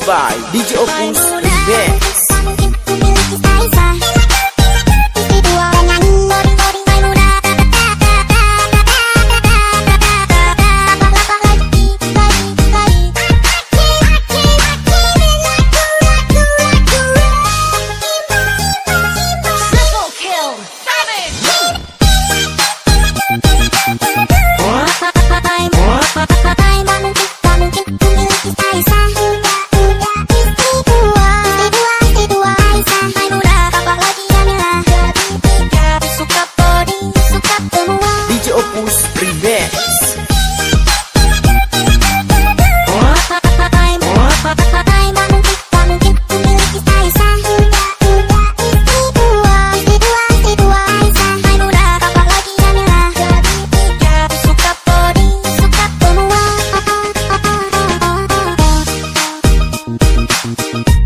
by DJ Opus. Remix Thank